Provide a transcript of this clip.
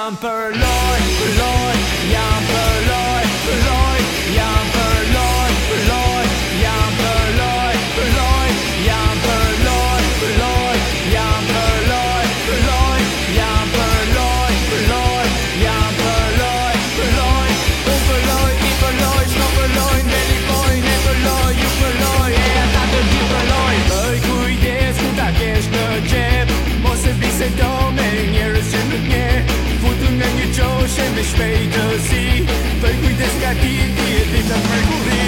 jumper, Lord. mistakers see. But we just got deep,